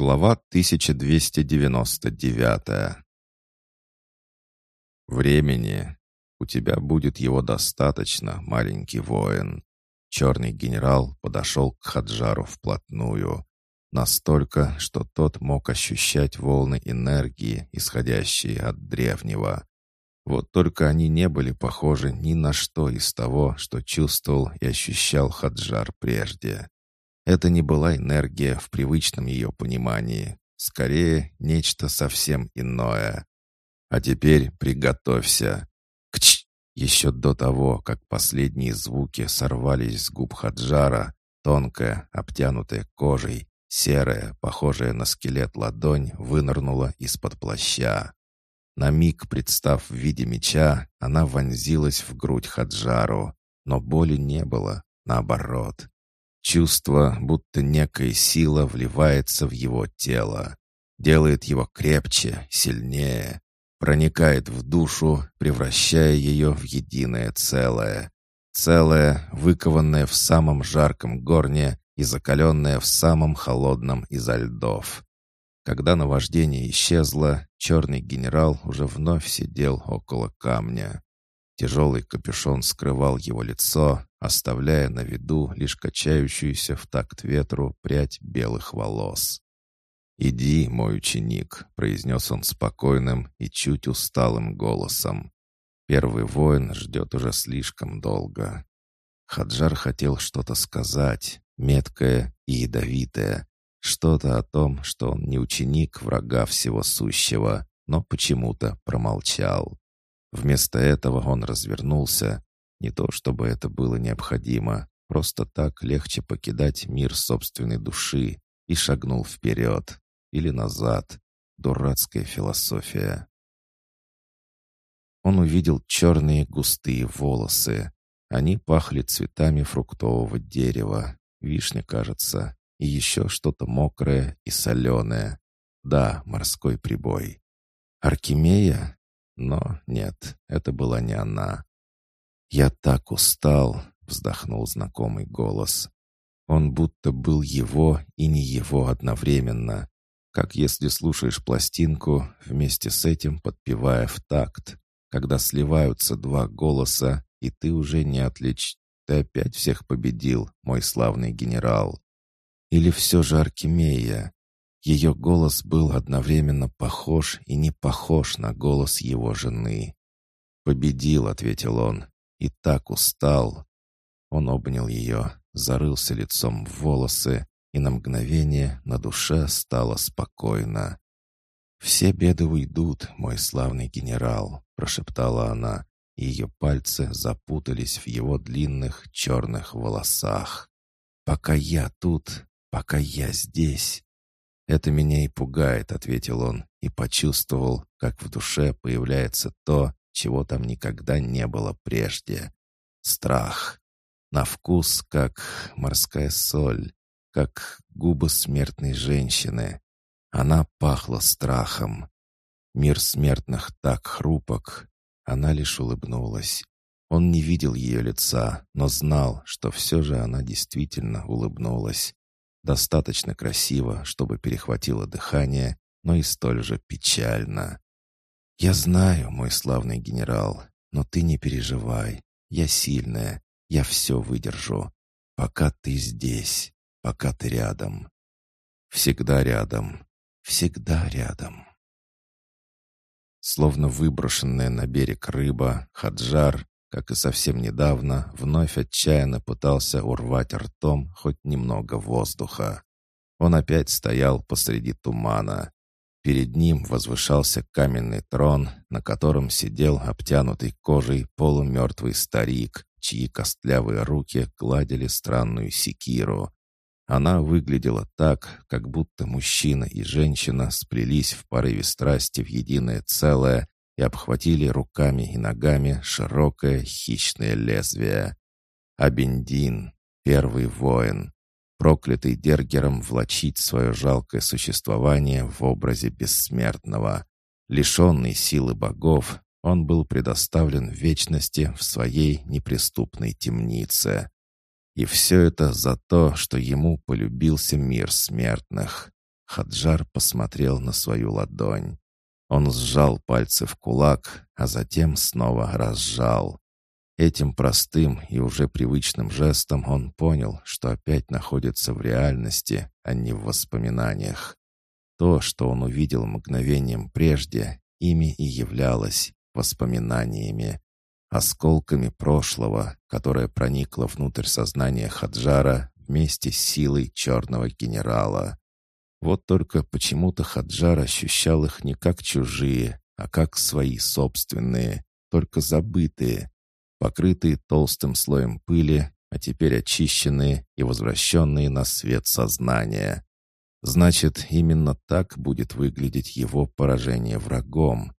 Глава 1299 «Времени. У тебя будет его достаточно, маленький воин». Черный генерал подошел к Хаджару вплотную. Настолько, что тот мог ощущать волны энергии, исходящие от древнего. Вот только они не были похожи ни на что из того, что чувствовал и ощущал Хаджар прежде. Это не была энергия в привычном ее понимании, скорее нечто совсем иное. А теперь приготовься. Кч! Еще до того, как последние звуки сорвались с губ Хаджара, тонкая, обтянутая кожей, серая, похожая на скелет ладонь, вынырнула из-под плаща. На миг, представ в виде меча, она вонзилась в грудь Хаджару, но боли не было, наоборот. Чувство, будто некая сила вливается в его тело, делает его крепче, сильнее, проникает в душу, превращая ее в единое целое. Целое, выкованное в самом жарком горне и закаленное в самом холодном изо льдов. Когда наваждение исчезло, черный генерал уже вновь сидел около камня. Тяжелый капюшон скрывал его лицо, оставляя на виду лишь качающуюся в такт ветру прядь белых волос. «Иди, мой ученик», — произнес он спокойным и чуть усталым голосом. «Первый воин ждет уже слишком долго». Хаджар хотел что-то сказать, меткое и ядовитое, что-то о том, что он не ученик врага всего сущего, но почему-то промолчал. Вместо этого он развернулся. Не то чтобы это было необходимо, просто так легче покидать мир собственной души и шагнул вперед или назад. Дурацкая философия. Он увидел черные густые волосы. Они пахли цветами фруктового дерева, вишня, кажется, и еще что-то мокрое и соленое. Да, морской прибой. Аркемия? Но нет, это была не она. «Я так устал», — вздохнул знакомый голос. Он будто был его и не его одновременно, как если слушаешь пластинку, вместе с этим подпевая в такт, когда сливаются два голоса, и ты уже не отлич... Ты опять всех победил, мой славный генерал. Или все же Аркемия? Ее голос был одновременно похож и не похож на голос его жены. «Победил», — ответил он, — «и так устал». Он обнял ее, зарылся лицом в волосы, и на мгновение на душе стало спокойно. «Все беды уйдут, мой славный генерал», — прошептала она, и ее пальцы запутались в его длинных черных волосах. «Пока я тут, пока я здесь, «Это меня и пугает», — ответил он, и почувствовал, как в душе появляется то, чего там никогда не было прежде. Страх. На вкус, как морская соль, как губы смертной женщины. Она пахла страхом. Мир смертных так хрупок. Она лишь улыбнулась. Он не видел ее лица, но знал, что все же она действительно улыбнулась. Достаточно красиво, чтобы перехватило дыхание, но и столь же печально. «Я знаю, мой славный генерал, но ты не переживай. Я сильная, я все выдержу. Пока ты здесь, пока ты рядом. Всегда рядом, всегда рядом». Словно выброшенная на берег рыба, Хаджар как и совсем недавно, вновь отчаянно пытался урвать ртом хоть немного воздуха. Он опять стоял посреди тумана. Перед ним возвышался каменный трон, на котором сидел обтянутый кожей полумертвый старик, чьи костлявые руки гладили странную секиру. Она выглядела так, как будто мужчина и женщина сплелись в порыве страсти в единое целое и обхватили руками и ногами широкое хищное лезвие. Абендин, первый воин, проклятый Дергером влачить свое жалкое существование в образе бессмертного. Лишенный силы богов, он был предоставлен вечности в своей неприступной темнице. И все это за то, что ему полюбился мир смертных. Хаджар посмотрел на свою ладонь. Он сжал пальцы в кулак, а затем снова разжал. Этим простым и уже привычным жестом он понял, что опять находится в реальности, а не в воспоминаниях. То, что он увидел мгновением прежде, ими и являлось воспоминаниями, осколками прошлого, которое проникло внутрь сознания Хаджара вместе с силой черного генерала. Вот только почему-то Хаджар ощущал их не как чужие, а как свои собственные, только забытые, покрытые толстым слоем пыли, а теперь очищенные и возвращенные на свет сознания. Значит, именно так будет выглядеть его поражение врагом.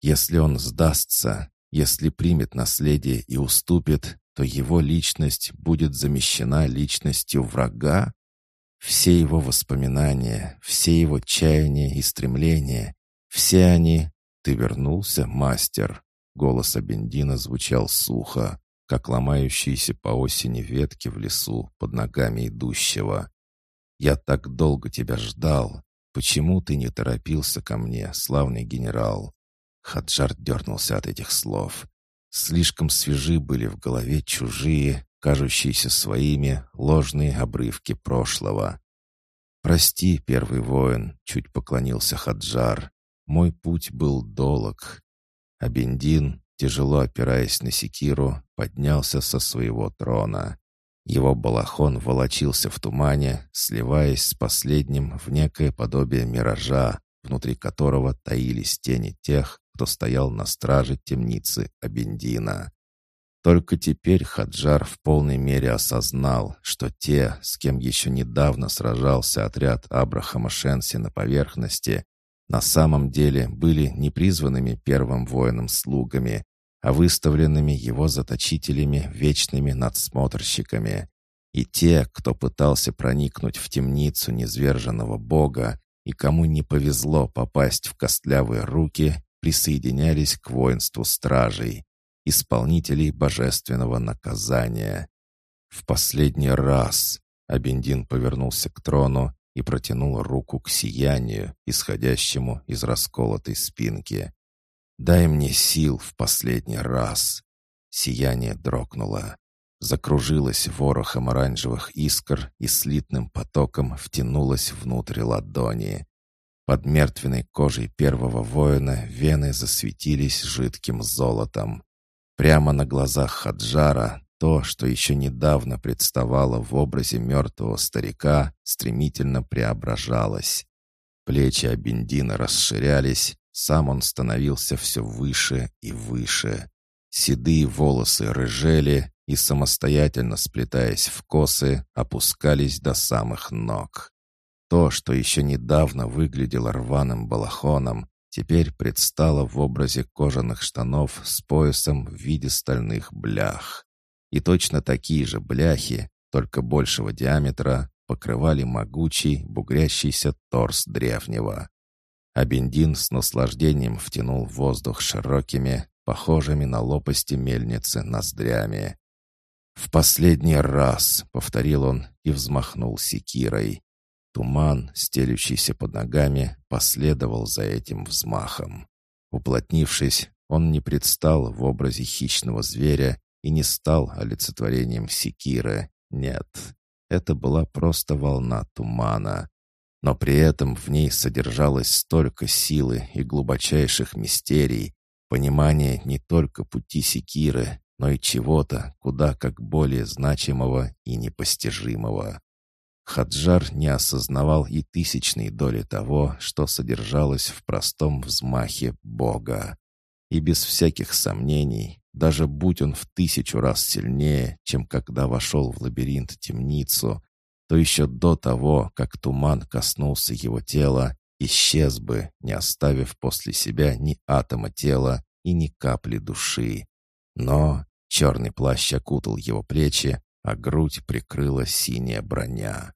Если он сдастся, если примет наследие и уступит, то его личность будет замещена личностью врага? Все его воспоминания, все его чаяния и стремления, все они... «Ты вернулся, мастер?» Голос Абендина звучал сухо, как ломающиеся по осени ветки в лесу под ногами идущего. «Я так долго тебя ждал. Почему ты не торопился ко мне, славный генерал?» Хаджар дернулся от этих слов. Слишком свежи были в голове чужие, кажущиеся своими, ложные обрывки прошлого. «Прости, первый воин», — чуть поклонился Хаджар. «Мой путь был долог». А Бендин, тяжело опираясь на секиру, поднялся со своего трона. Его балахон волочился в тумане, сливаясь с последним в некое подобие миража, внутри которого таились тени тех, кто стоял на страже темницы Абендина. Только теперь Хаджар в полной мере осознал, что те, с кем еще недавно сражался отряд Абрахама Шенси на поверхности, на самом деле были не призванными первым воином-слугами, а выставленными его заточителями вечными надсмотрщиками. И те, кто пытался проникнуть в темницу низверженного бога, и кому не повезло попасть в костлявые руки, присоединялись к воинству стражей, исполнителей божественного наказания. В последний раз Абендин повернулся к трону и протянул руку к сиянию, исходящему из расколотой спинки. «Дай мне сил в последний раз!» Сияние дрогнуло. Закружилось ворохом оранжевых искр и слитным потоком втянулось внутрь ладони. Под мертвенной кожей первого воина вены засветились жидким золотом. Прямо на глазах Хаджара то, что еще недавно представало в образе мертвого старика, стремительно преображалось. Плечи Абендина расширялись, сам он становился все выше и выше. Седые волосы рыжели и, самостоятельно сплетаясь в косы, опускались до самых ног. То, что еще недавно выглядело рваным балахоном, теперь предстало в образе кожаных штанов с поясом в виде стальных блях. И точно такие же бляхи, только большего диаметра, покрывали могучий, бугрящийся торс древнего. А Бендин с наслаждением втянул воздух широкими, похожими на лопасти мельницы ноздрями. «В последний раз», — повторил он и взмахнул секирой. Туман, стелющийся под ногами, последовал за этим взмахом. Уплотнившись, он не предстал в образе хищного зверя и не стал олицетворением секиры. Нет, это была просто волна тумана. Но при этом в ней содержалось столько силы и глубочайших мистерий, понимание не только пути секиры, но и чего-то куда как более значимого и непостижимого. Хаджар не осознавал и тысячной доли того, что содержалось в простом взмахе Бога. И без всяких сомнений, даже будь он в тысячу раз сильнее, чем когда вошел в лабиринт-темницу, то еще до того, как туман коснулся его тела, исчез бы, не оставив после себя ни атома тела и ни капли души. Но черный плащ окутал его плечи, а грудь прикрыла синяя броня.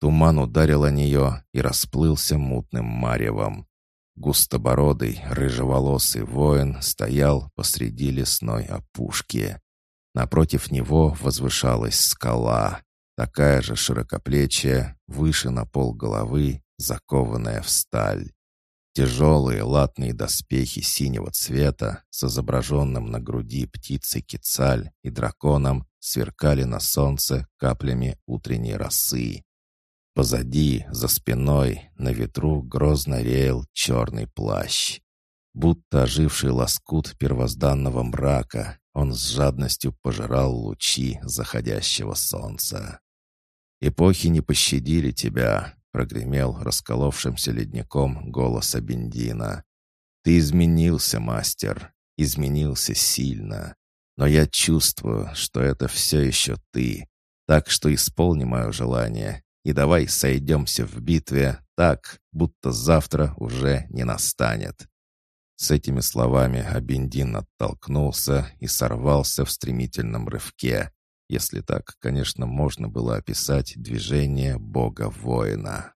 Туман ударил о нее и расплылся мутным маревом. Густобородый, рыжеволосый воин стоял посреди лесной опушки. Напротив него возвышалась скала, такая же широкоплечья, выше на пол головы закованная в сталь. Тяжелые латные доспехи синего цвета с изображенным на груди птицей кицаль и драконом сверкали на солнце каплями утренней росы. Позади, за спиной, на ветру грозно реял черный плащ. Будто оживший лоскут первозданного мрака, он с жадностью пожирал лучи заходящего солнца. «Эпохи не пощадили тебя», — прогремел расколовшимся ледником голос Абендина. «Ты изменился, мастер, изменился сильно. Но я чувствую, что это все еще ты. Так что исполни мое желание и давай сойдемся в битве так, будто завтра уже не настанет». С этими словами Абендин оттолкнулся и сорвался в стремительном рывке, если так, конечно, можно было описать движение бога-воина.